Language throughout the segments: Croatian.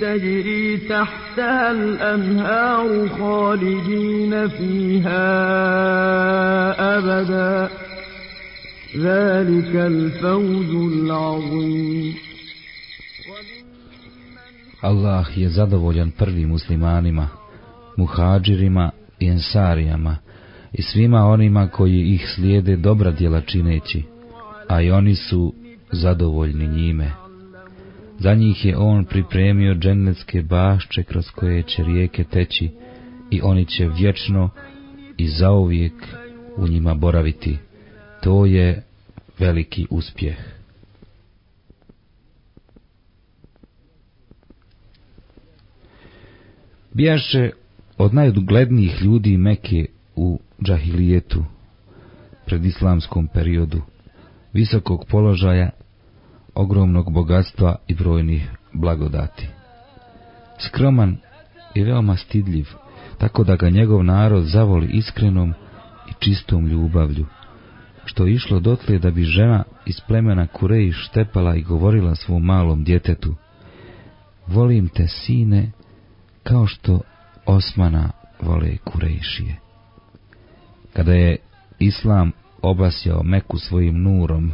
تجري تحتها الأنهار خالدين فيها أبدا ذلك الفوز العظيم Allah je zadovoljan prvim muslimanima, muhađirima i ensarijama i svima onima koji ih slijede dobra djela čineći, a i oni su zadovoljni njime. Za njih je on pripremio džennetske bašče kroz koje će rijeke teći i oni će vječno i zauvijek u njima boraviti. To je veliki uspjeh. Bijaše od najuglednijih ljudi Meke u džahilijetu, pred islamskom periodu, visokog položaja, ogromnog bogatstva i brojnih blagodati. Skroman i veoma stidljiv, tako da ga njegov narod zavoli iskrenom i čistom ljubavlju, što išlo dotle da bi žena iz plemena Kureji štepala i govorila svom malom djetetu, volim te sine kao što Osmana vole Kurejšije. Kada je Islam obasjao Meku svojim nurom,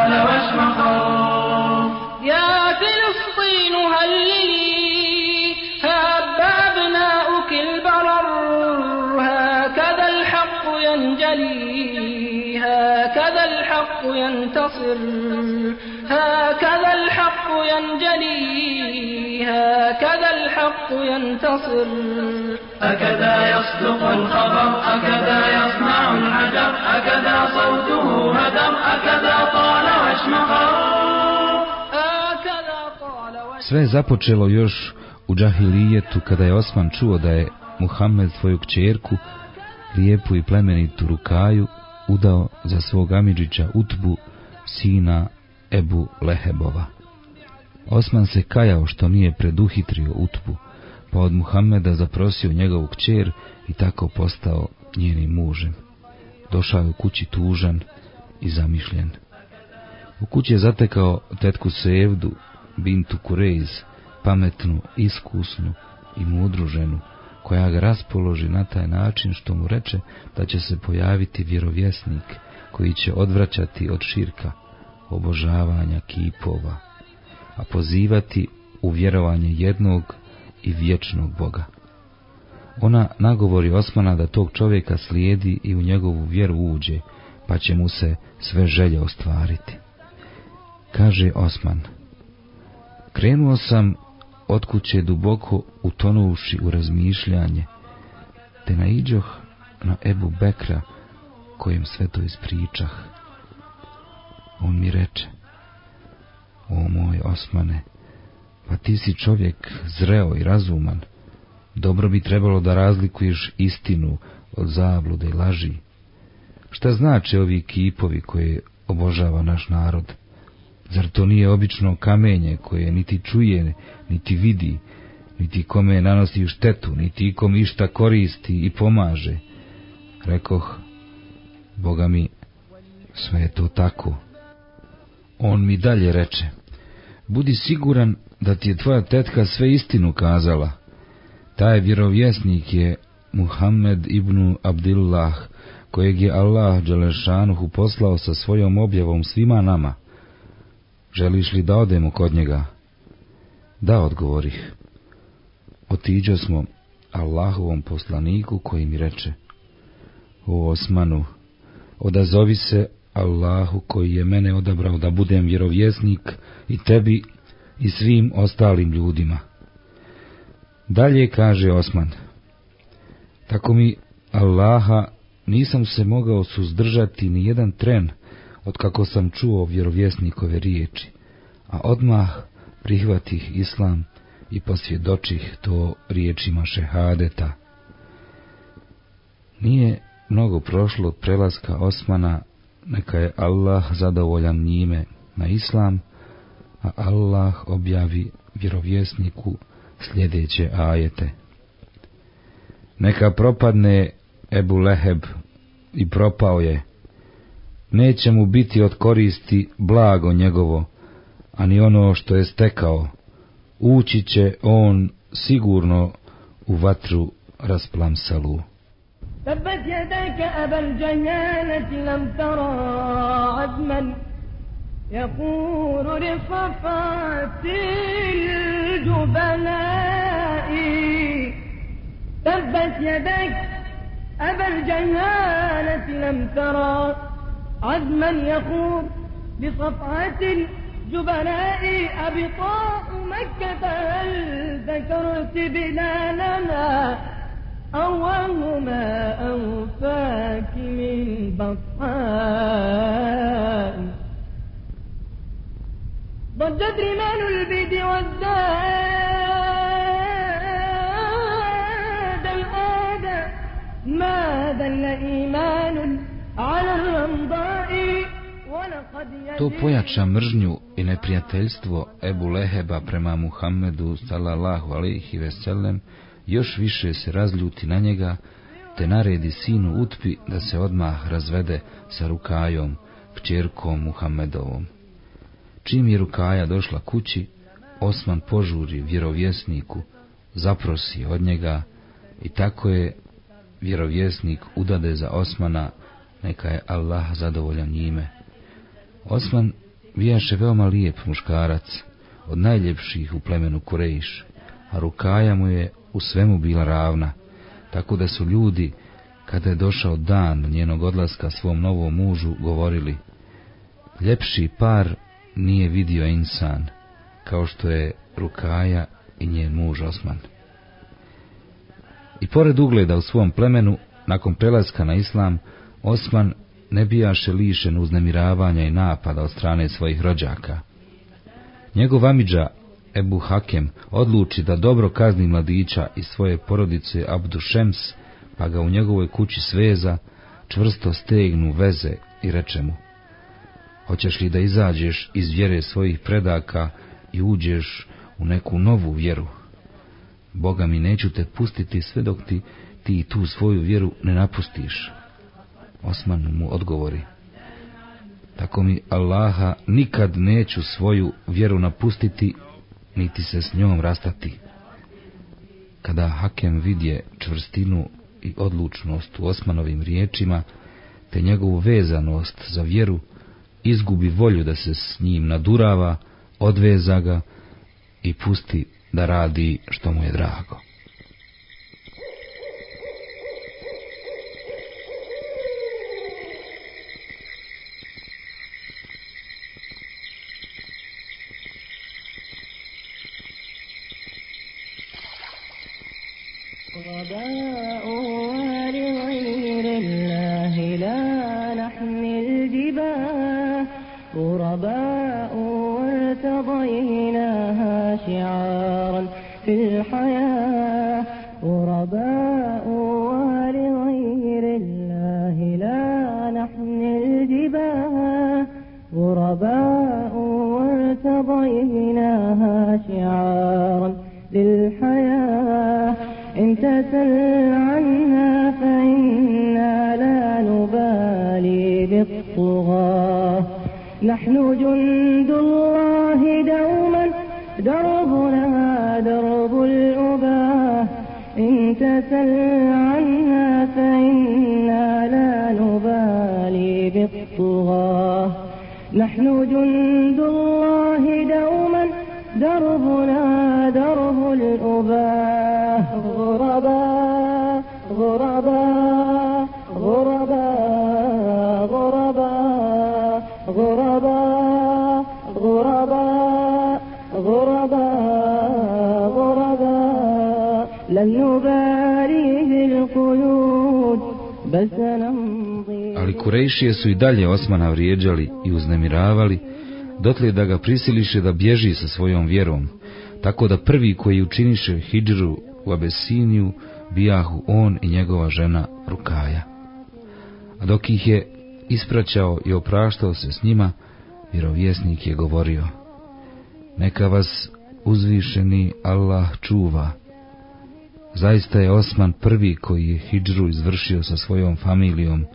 ينتصر هكذا الحق ينجلي هكذا الحق ينتصر أكذا يصدق الخبر أكذا يصنع الحجر أكذا صوته هدر أكذا طال واشمخر هكذا طال واشمخر Sve je započelo još u džahilijetu kada je Osman čuo da je Muhammed svoju kćerku, lijepu i plemenitu Rukaju, udao za svog Amidžića Utbu, sina Ebu Lehebova. Osman se kajao što nije preduhitrio Utbu, pa od Muhammeda zaprosio njegovu kćer i tako postao njenim mužem. Došao je u kući tužan i zamišljen. U kući je zatekao tetku Sevdu, Bintu Kurejz, pametnu, iskusnu i mudru ženu, koja ga raspoloži na taj način što mu reče da će se pojaviti vjerovjesnik koji će odvraćati od širka, obožavanja kipova, a pozivati u vjerovanje jednog i vječnog Boga. Ona nagovori Osmana da tog čovjeka slijedi i u njegovu vjeru uđe, pa će mu se sve želje ostvariti. Kaže Osman, krenuo sam od kuće duboko utonuši u razmišljanje, te naiđoh na Ebu Bekra, kojem sve to ispričah. On mi reče, o moj Osmane, pa ti si čovjek zreo i razuman, dobro bi trebalo da razlikuješ istinu od zablude i laži. Šta znače ovi kipovi koje obožava naš narod? Zar to nije obično kamenje koje niti čuje, niti vidi, niti kome nanosi štetu, niti ikom išta koristi i pomaže? Rekoh, Boga mi, sve je to tako. On mi dalje reče, budi siguran da ti je tvoja tetka sve istinu kazala. Taj vjerovjesnik je Muhammed ibn Abdillah, kojeg je Allah Đelešanuhu poslao sa svojom objavom svima nama. Želiš li da odemo kod njega? Da, odgovorih. Otiđo smo Allahovom poslaniku koji mi reče O Osmanu, odazovi se Allahu koji je mene odabrao da budem vjerovjesnik i tebi i svim ostalim ljudima. Dalje kaže Osman, tako mi Allaha nisam se mogao suzdržati ni jedan tren od kako sam čuo vjerovjesnikove riječi, a odmah prihvatih islam i posvjedočih to riječima šehadeta. Nije mnogo prošlo od prelaska Osmana, neka je Allah zadovoljan njime na islam, a Allah objavi vjerovjesniku sljedeće ajete. Neka propadne Ebu Leheb i propao je, neće mu biti od koristi blago njegovo, ani ono što je stekao, ući će on sigurno u vatru rasplamsalu. تبت يداك أبا الجهالة لم ترى عدما يقول لصفات الجبلاء. تبت يداك أبا الجهالة لم ترى عزما يخوض بصفعة الجبلاء. أبطاء مكة هل ذكرت بلالنا أوهما أوفاك من بطحاء ضجت رمال البيد والداد الآدى ما دل إيمان على الرمضاء ولقد To pojača mržnju i neprijateljstvo Ebu Leheba prema Muhammedu sallallahu alaihi veselem još više se razljuti na njega, te naredi sinu Utpi da se odmah razvede sa Rukajom, kćerkom Muhammedovom. Čim je Rukaja došla kući, Osman požuri vjerovjesniku, zaprosi od njega i tako je vjerovjesnik udade za Osmana, neka je Allah zadovoljan njime. Osman bijaše veoma lijep muškarac, od najljepših u plemenu Kurejiš, a Rukaja mu je u svemu bila ravna, tako da su ljudi, kada je došao dan njenog odlaska svom novom mužu, govorili Ljepši par nije vidio insan, kao što je Rukaja i njen muž Osman. I pored ugleda u svom plemenu, nakon prelaska na islam, Osman ne bijaše lišen uznemiravanja i napada od strane svojih rođaka. Njegov amidža Ebu Hakem odluči da dobro kazni mladića i svoje porodice Abdu Šems, pa ga u njegovoj kući sveza, čvrsto stegnu veze i reče mu Hoćeš li da izađeš iz vjere svojih predaka i uđeš u neku novu vjeru? Boga mi neću te pustiti sve dok ti, ti tu svoju vjeru ne napustiš. Osman mu odgovori. Tako mi Allaha nikad neću svoju vjeru napustiti, niti se s njom rastati. Kada Hakem vidje čvrstinu i odlučnost u Osmanovim riječima, te njegovu vezanost za vjeru, izgubi volju da se s njim nadurava, odveza ga i pusti da radi što mu je drago. Kurejšije su i dalje Osmana vrijeđali i uznemiravali, dotle da ga prisiliše da bježi sa svojom vjerom, tako da prvi koji učiniše hidžru u Abesiniju bijahu on i njegova žena Rukaja. A dok ih je ispraćao i opraštao se s njima, vjerovjesnik je govorio, neka vas uzvišeni Allah čuva. Zaista je Osman prvi koji je hidžru izvršio sa svojom familijom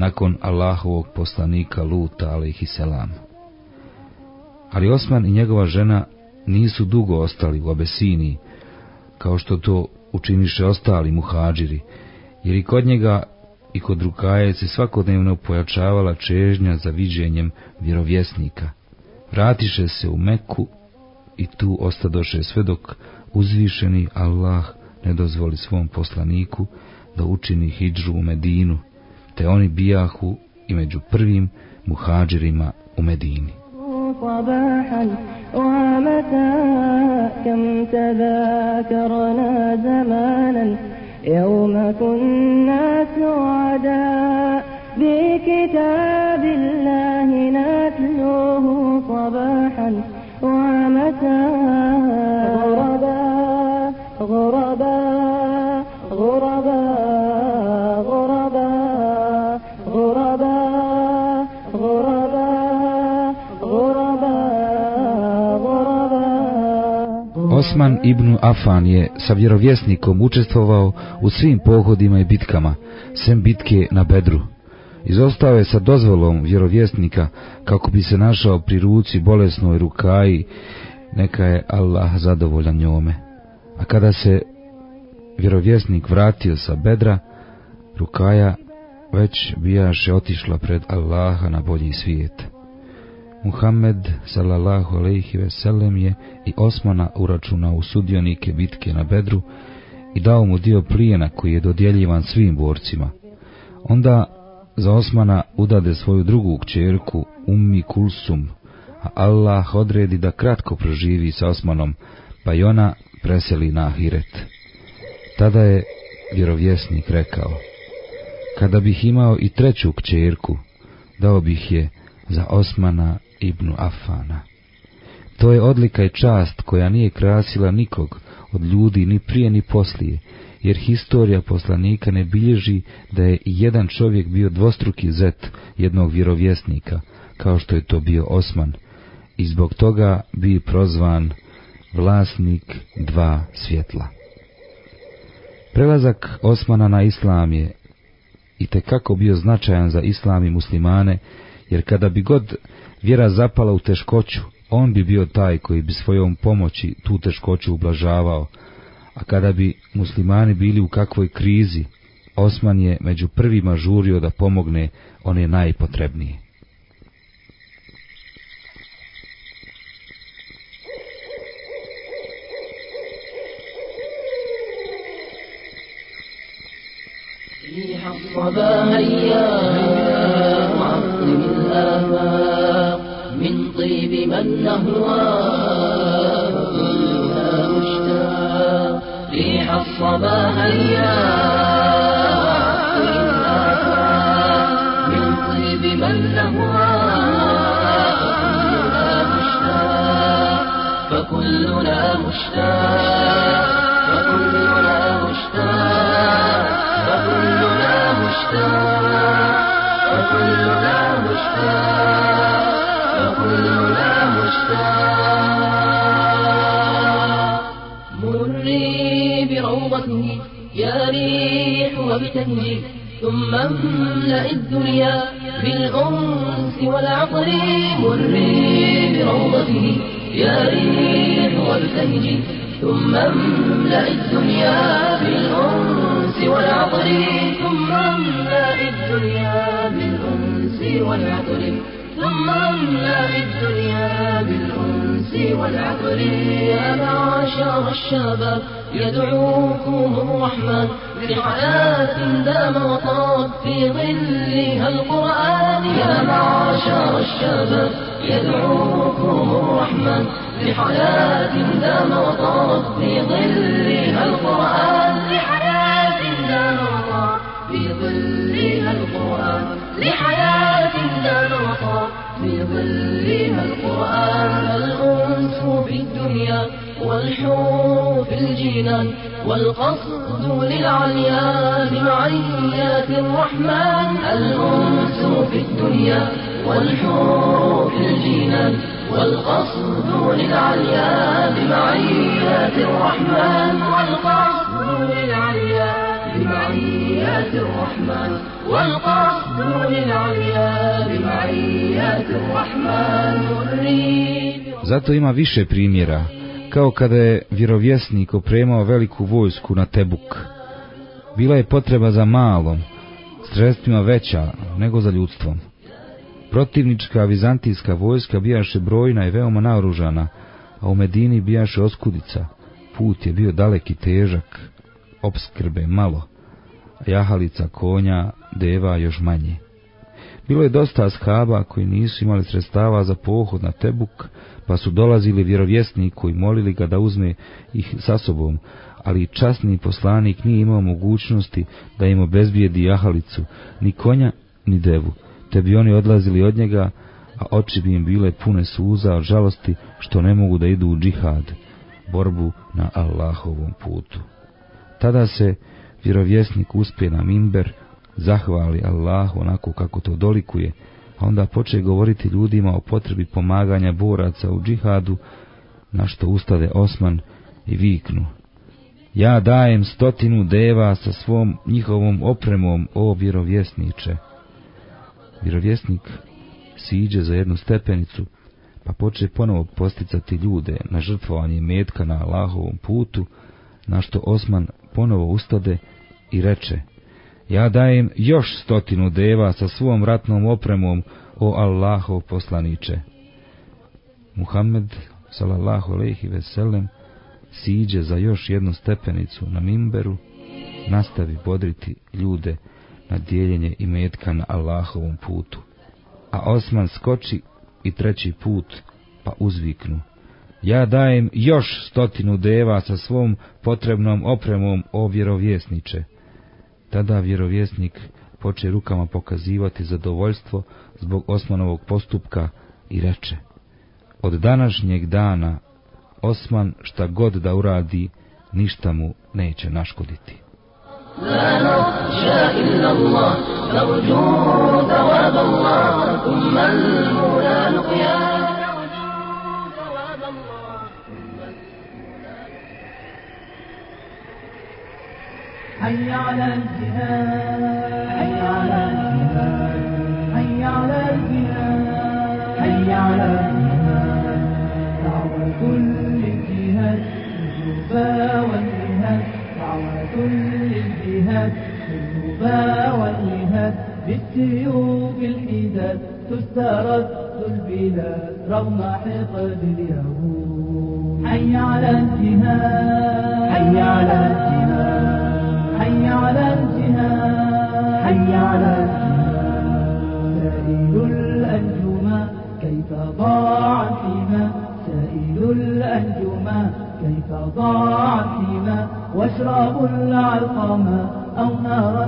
nakon Allahovog poslanika Luta, selam. Ali Osman i njegova žena nisu dugo ostali u Abesiniji, kao što to učiniše ostali muhađiri, jer i kod njega i kod Rukaje se svakodnevno pojačavala čežnja za viđenjem vjerovjesnika. Vratiše se u Meku i tu ostadoše sve dok uzvišeni Allah ne dozvoli svom poslaniku da učini hidžru u Medinu, te oni bijahu i među prvim muhađirima u Medini. صباحا ومساء كم تذاكرنا زمانا يوم كنا سعداء بكتاب الله نتلوه صباحا ومساء Osman ibn Afan je sa vjerovjesnikom učestvovao u svim pohodima i bitkama, sem bitke na Bedru. Izostao je sa dozvolom vjerovjesnika kako bi se našao pri ruci bolesnoj rukaji, neka je Allah zadovoljan njome. A kada se vjerovjesnik vratio sa Bedra, rukaja već bijaše otišla pred Allaha na bolji svijet. Muhammed sallallahu alejhi ve sellem je i Osmana uračunao u sudionike bitke na Bedru i dao mu dio plijena koji je dodjeljivan svim borcima. Onda za Osmana udade svoju drugu kćerku Ummi Kulsum, a Allah odredi da kratko proživi sa Osmanom, pa i ona preseli na Ahiret. Tada je vjerovjesnik rekao, kada bih imao i treću kćerku, dao bih je za Osmana ibn Afana. To je odlika i čast koja nije krasila nikog od ljudi ni prije ni poslije, jer historija poslanika ne bilježi da je jedan čovjek bio dvostruki zet jednog vjerovjesnika, kao što je to bio Osman, i zbog toga bi prozvan vlasnik dva svjetla. Prelazak Osmana na islam je i kako bio značajan za islam i muslimane, jer kada bi god vjera zapala u teškoću, on bi bio taj koji bi svojom pomoći tu teškoću ublažavao, a kada bi muslimani bili u kakvoj krizi, Osman je među prvima žurio da pomogne one najpotrebnije. ريح الصبا هيا وعطر الآفاق من طيب من نهوى كلها مشتاق. ريح الصبا هيا من طيب من نهوى فكلنا مشتاق. فكلنا مشتاق. فكلنا مشتاق. فكلنا مشتاق. فكلنا مشتاق. مري بروضته يا ريح وبتهجي ثم املأ الدنيا بالأنس والعطر. مري بروضته يا ريح وابتهجي ثم املأ الدنيا بالأنس والعطر. ثم املأ الدنيا بالأنس والعطر. ثم املأ الدنيا بالأنس والعطر يا معشر الشباب. يدعوكم الرحمن لحياة دام وطاب في ظلها القرآن. يا معشر الشباب يدعوكم الرحمن لحياة دام وطاب في ظلها القرآن. لحياة دام وطاب في القرآن لحياة دام وطاب في ظلها القرآن الأنس في الدنيا والحور في الجنان والقصد للعليا بمعيات الرحمن الأنس في الدنيا والحور في الجنان والقصد للعليا بمعيات الرحمن والقصد للعليا بمعيات الرحمن والقصد للعليا بمعيات الرحمن نريد Zato ima više primjera, kao kada je vjerovjesnik opremao veliku vojsku na Tebuk. Bila je potreba za malom, sredstvima veća nego za ljudstvom. Protivnička vizantijska vojska bijaše brojna i veoma naoružana, a u Medini bijaše oskudica. Put je bio dalek i težak, opskrbe malo, a jahalica konja, deva još manje. Bilo je dosta ashaba koji nisu imali sredstava za pohod na Tebuk, pa su dolazili vjerovjesniku i molili ga da uzme ih sa sobom, ali časni poslanik nije imao mogućnosti da im obezbijedi jahalicu, ni konja, ni devu, te bi oni odlazili od njega, a oči bi im bile pune suza od žalosti što ne mogu da idu u džihad, borbu na Allahovom putu. Tada se vjerovjesnik uspije na mimber, zahvali Allahu onako kako to dolikuje, a onda poče govoriti ljudima o potrebi pomaganja boraca u džihadu, na što ustade Osman i viknu. Ja dajem stotinu deva sa svom njihovom opremom, o vjerovjesniče. Vjerovjesnik siđe za jednu stepenicu, pa poče ponovo posticati ljude na žrtvovanje metka na Allahovom putu, na što Osman ponovo ustade i reče, ja dajem još stotinu deva sa svom ratnom opremom, o Allahov poslaniče. Muhammed, salallahu alaihi veselem, siđe za još jednu stepenicu na mimberu, nastavi bodriti ljude na dijeljenje i metka na Allahovom putu. A Osman skoči i treći put, pa uzviknu. Ja dajem još stotinu deva sa svom potrebnom opremom o vjerovjesniče. Tada vjerovjesnik poče rukama pokazivati zadovoljstvo zbog Osmanovog postupka i reče Od današnjeg dana Osman šta god da uradi, ništa mu neće naškoditi. حي على الجهاد. حي على الجهاد. حي على الجهاد حي على الجهاد دعوة للجهاد بالنوبة والجهاد دعوة للجهاد بالنوبة والجهاد بالسيوف الحداد تسترد البلاد رغم حقد اليهود حي على الجهاد حي على الجهاد حي على الجهاد. حي على الجهاد. سائل الأنجما كيف ضاع فيما سائل الأنجما كيف ضاع فيما واشربوا العلقما أو نارا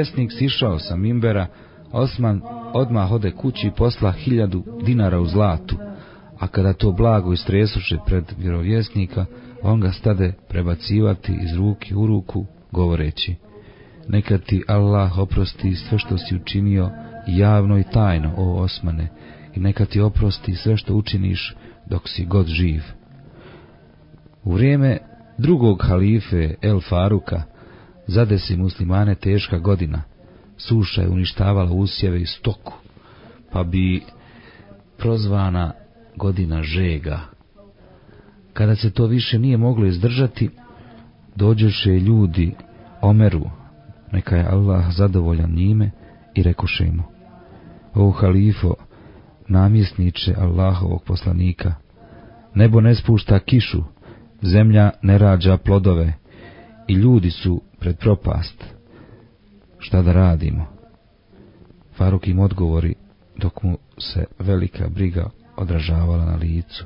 Vjerovjesnik sišao sa mimbera, Osman odmah ode kući i posla hiljadu dinara u zlatu, a kada to blago istresuše pred vjerovjesnika, on ga stade prebacivati iz ruke u ruku, govoreći, neka ti Allah oprosti sve što si učinio javno i tajno, o Osmane, i neka ti oprosti sve što učiniš dok si god živ. U vrijeme drugog halife El Faruka zadesi muslimane teška godina, suša je uništavala usjeve i stoku, pa bi prozvana godina žega. Kada se to više nije moglo izdržati, dođeše ljudi Omeru, neka je Allah zadovoljan njime, i rekoše mu, O halifo, namjesniče Allahovog poslanika, nebo ne spušta kišu, zemlja ne rađa plodove i ljudi su pred propast. Šta da radimo? Faruk im odgovori dok mu se velika briga odražavala na licu.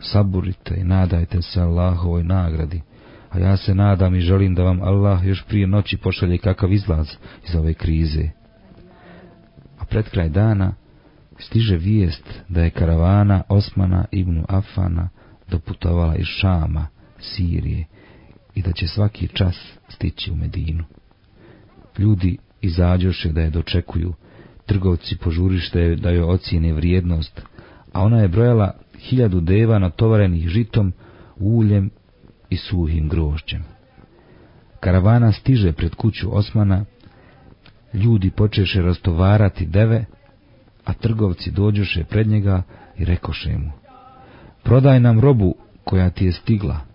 Saburite i nadajte se Allahovoj nagradi, a ja se nadam i želim da vam Allah još prije noći pošalje kakav izlaz iz ove krize. A pred kraj dana stiže vijest da je karavana Osmana ibn Afana doputovala iz Šama, Sirije, i da će svaki čas stići u Medinu. Ljudi izađoše da je dočekuju, trgovci požurište da joj ocijene vrijednost, a ona je brojala hiljadu deva natovarenih žitom, uljem i suhim grožđem. Karavana stiže pred kuću Osmana, ljudi počeše rastovarati deve, a trgovci dođoše pred njega i rekoše mu, prodaj nam robu koja ti je stigla.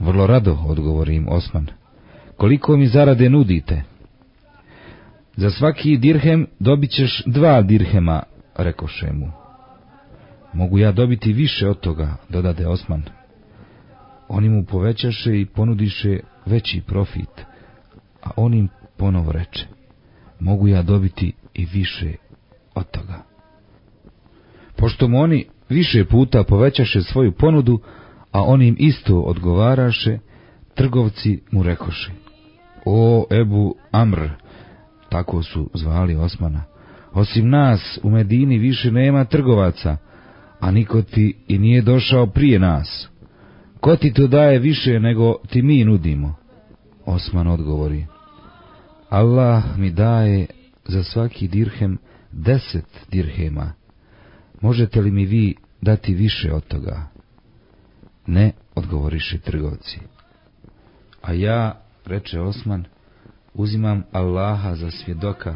Vrlo rado, odgovori im Osman, koliko mi zarade nudite? Za svaki dirhem dobit ćeš dva dirhema, rekoše mu. Mogu ja dobiti više od toga, dodade Osman. Oni mu povećaše i ponudiše veći profit, a on im ponovo reče, mogu ja dobiti i više od toga. Pošto mu oni više puta povećaše svoju ponudu, a on im isto odgovaraše, trgovci mu rekoše, o Ebu Amr, tako su zvali Osmana, osim nas u Medini više nema trgovaca, a niko ti i nije došao prije nas. Ko ti to daje više nego ti mi nudimo? Osman odgovori, Allah mi daje za svaki dirhem deset dirhema. Možete li mi vi dati više od toga? Ne, odgovoriše trgovci. A ja, reče Osman, uzimam Allaha za svjedoka,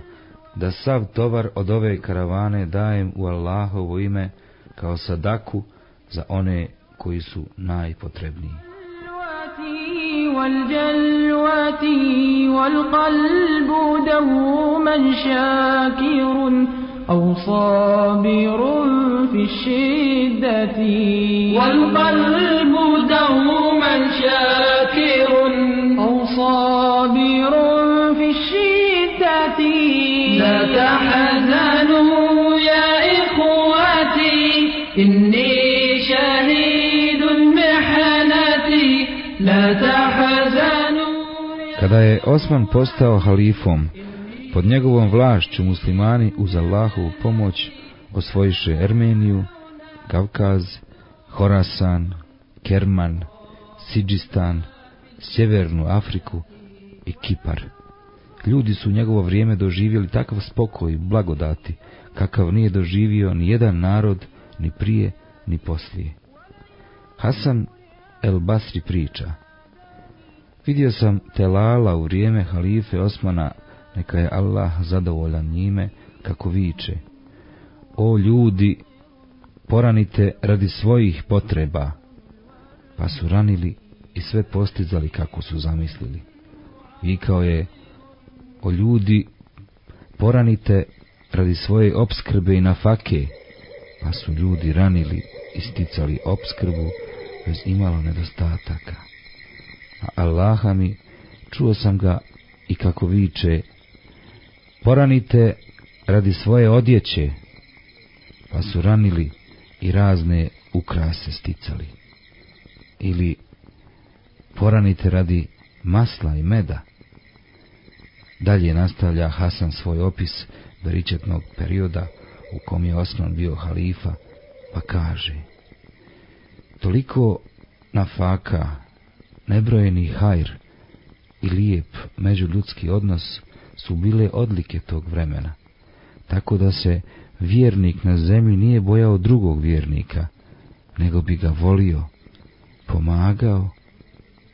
da sav tovar od ove karavane dajem u Allahovo ime kao sadaku za one koji su najpotrebniji. والجلوات والقلب دوما شاكر أو صابر في الشدة. والقلب دوما شاكر. أو صابر في الشدة. لا تحزنوا يا إخوتي. إني شهيد محنتي. لا تحزنوا Kada je Osman postao halifom, pod njegovom vlašću muslimani uz Allahovu pomoć osvojiše Ermeniju, Kavkaz, Horasan, Kerman, Sidžistan, Sjevernu Afriku i Kipar. Ljudi su u njegovo vrijeme doživjeli takav spokoj i blagodati, kakav nije doživio ni jedan narod, ni prije, ni poslije. Hasan el Basri priča. Vidio sam Telala u vrijeme halife Osmana, neka je Allah zadovoljan njime, kako viče. O ljudi, poranite radi svojih potreba, pa su ranili i sve postizali kako su zamislili. Vikao je, o ljudi, poranite radi svoje opskrbe i nafake, pa su ljudi ranili i sticali opskrbu bez imalo nedostataka. A Allaha mi, čuo sam ga i kako viče, poranite radi svoje odjeće, pa su ranili i razne ukrase sticali. Ili poranite radi masla i meda. Dalje nastavlja Hasan svoj opis beričetnog perioda u kom je Osman bio halifa, pa kaže Toliko nafaka, nebrojeni hajr i lijep međuljudski odnos su bile odlike tog vremena, tako da se vjernik na zemlji nije bojao drugog vjernika, nego bi ga volio, pomagao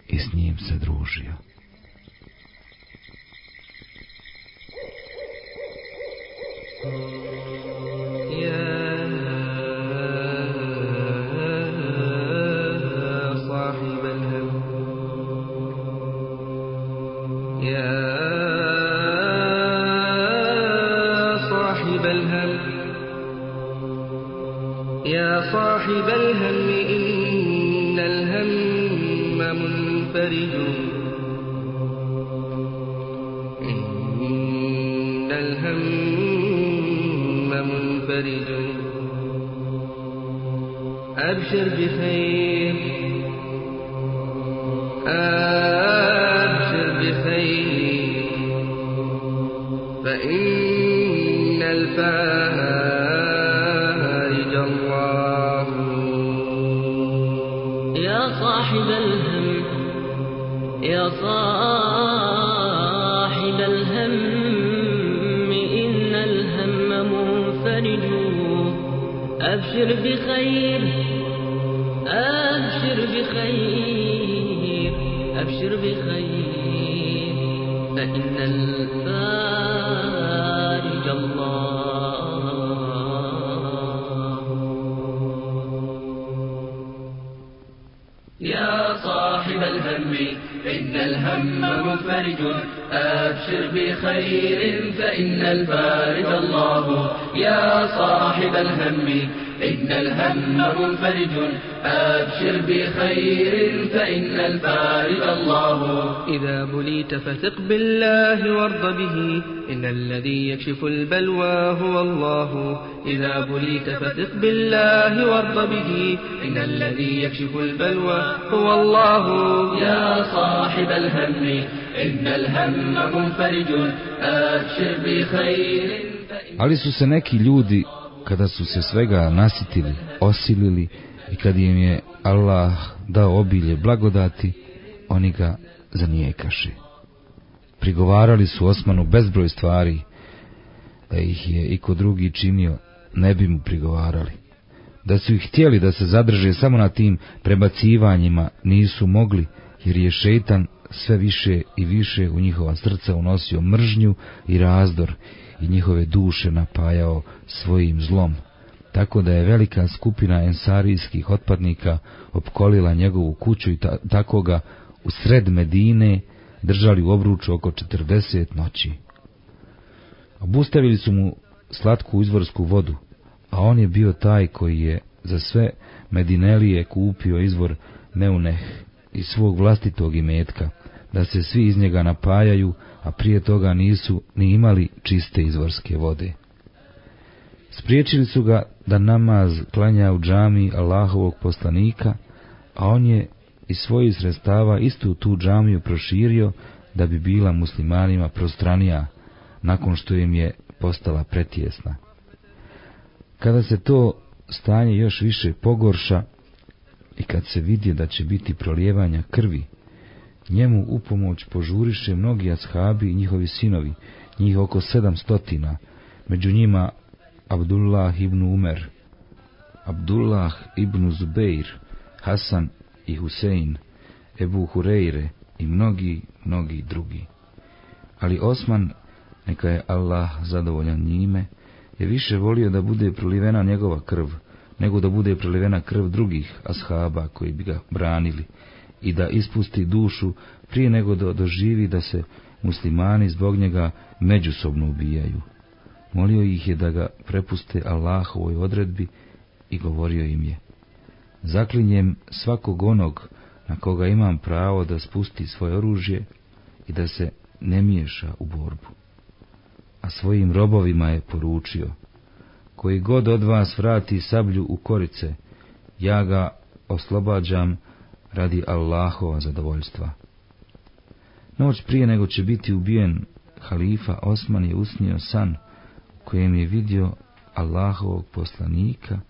i s njim se družio. أبشر بخير أبشر بخير أبشر بخير. فإن الفارج الله. يا صاحب الهم إن الهم منفرج أبشر بخير فإن الفارج الله يا صاحب الهم. إن الهم منفرج. أبشر بخير فإن الفارج الله. إذا بليت فثق بالله وارض به. إن الذي يكشف البلوى هو الله. إذا بليت فثق بالله وارض به. إن الذي يكشف البلوى هو الله. يا صاحب الهم إن الهم منفرج. أبشر بخير Ali su se neki ljudi, kada su se svega nasitili, osilili i kad im je Allah dao obilje blagodati, oni ga zanijekaše. Prigovarali su Osmanu bezbroj stvari, da ih je iko drugi činio, ne bi mu prigovarali. Da su ih htjeli da se zadrže samo na tim prebacivanjima, nisu mogli, jer je šeitan sve više i više u njihova srca unosio mržnju i razdor i njihove duše napajao svojim zlom. Tako da je velika skupina ensarijskih otpadnika opkolila njegovu kuću i ta, tako ga u sred Medine držali u obruču oko 40 noći. Obustavili su mu slatku izvorsku vodu, a on je bio taj koji je za sve Medinelije kupio izvor Neuneh iz svog vlastitog imetka, da se svi iz njega napajaju, a prije toga nisu ni imali čiste izvorske vode. Spriječili su ga da namaz klanja u džami Allahovog poslanika, a on je iz svojih sredstava istu tu džamiju proširio da bi bila muslimanima prostranija, nakon što im je postala pretjesna. Kada se to stanje još više pogorša i kad se vidi da će biti prolijevanja krvi, njemu u pomoć požuriše mnogi ashabi i njihovi sinovi, njih oko sedam stotina, među njima Abdullah ibn Umer, Abdullah ibn Zubeir, Hasan i Husein, Ebu Hureyre i mnogi, mnogi drugi. Ali Osman, neka je Allah zadovoljan njime, je više volio da bude prolivena njegova krv, nego da bude prolivena krv drugih ashaba koji bi ga branili i da ispusti dušu prije nego da doživi da se muslimani zbog njega međusobno ubijaju. Molio ih je da ga prepuste Allahovoj odredbi i govorio im je Zaklinjem svakog onog na koga imam pravo da spusti svoje oružje i da se ne miješa u borbu. A svojim robovima je poručio koji god od vas vrati sablju u korice, ja ga oslobađam radi Allahova zadovoljstva. Noć prije nego će biti ubijen halifa Osman je usnio san kojem je vidio Allahovog poslanika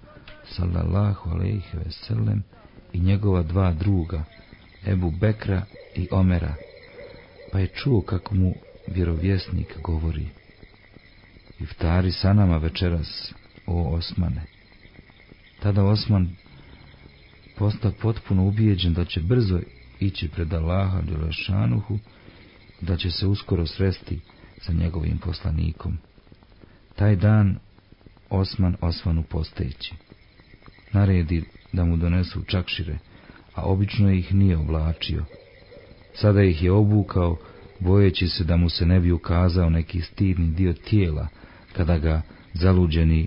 sallallahu alejhi ve sellem i njegova dva druga, Ebu Bekra i Omera, pa je čuo kako mu vjerovjesnik govori. Iftari sa nama večeras, o Osmane. Tada Osman posta potpuno ubijeđen da će brzo ići pred Allaha Đelešanuhu, da će se uskoro sresti sa njegovim poslanikom. Taj dan Osman Osmanu posteći. Naredi da mu donesu čakšire, a obično ih nije oblačio. Sada ih je obukao, bojeći se da mu se ne bi ukazao neki stidni dio tijela, kada ga zaluđeni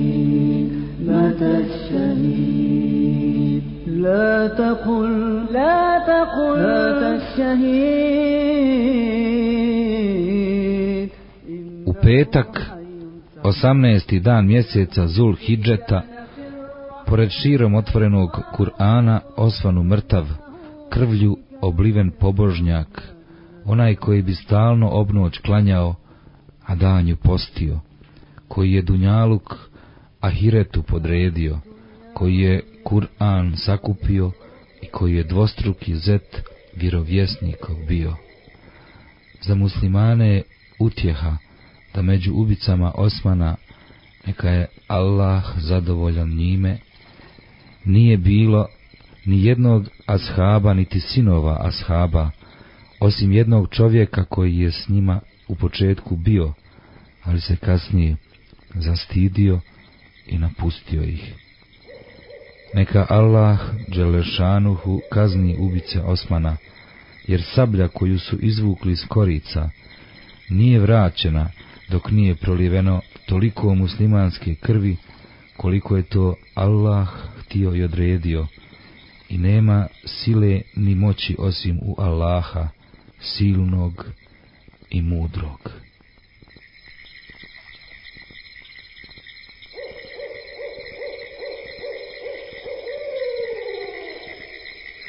مات الشهيد لا تقل لا تقل مات الشهيد U petak, 18. dan mjeseca Zul Hidžeta, pored širom otvorenog Kur'ana osvanu mrtav, krvlju obliven pobožnjak, onaj koji bi stalno obnoć klanjao, a danju postio, koji je Dunjaluk Ahiretu podredio, koji je Kur'an sakupio i koji je dvostruki zet vjerovjesnikov bio. Za muslimane je utjeha da među ubicama Osmana neka je Allah zadovoljan njime, nije bilo ni jednog ashaba niti sinova ashaba, osim jednog čovjeka koji je s njima u početku bio, ali se kasnije zastidio i napustio ih. Neka Allah Đelešanuhu kazni ubice Osmana, jer sablja koju su izvukli iz korica nije vraćena dok nije proliveno toliko muslimanske krvi koliko je to Allah htio i odredio i nema sile ni moći osim u Allaha, silnog i mudrog.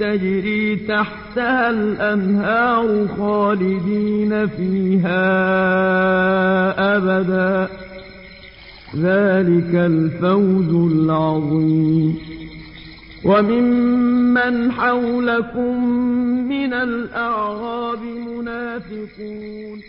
تجري تحتها الأنهار خالدين فيها أبدا. ذلك الفوز العظيم. وممن حولكم من الأعراب منافقون.